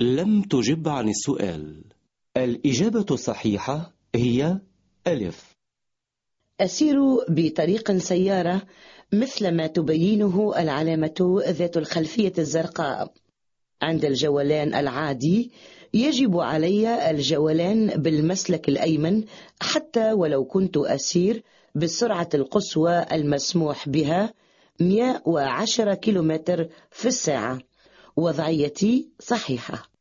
لم تجب عن السؤال. الإجابة الصحيحة هي ألف. أسير بطريق سيارة مثل ما تبينه العلامة ذات الخلفية الزرقاء. عند الجولان العادي يجب علي الجولان بالمسلك الأيمن حتى ولو كنت أسير بالسرعة القصوى المسموح بها 110 كيلومتر في الساعة. وضعيتي صحيحة.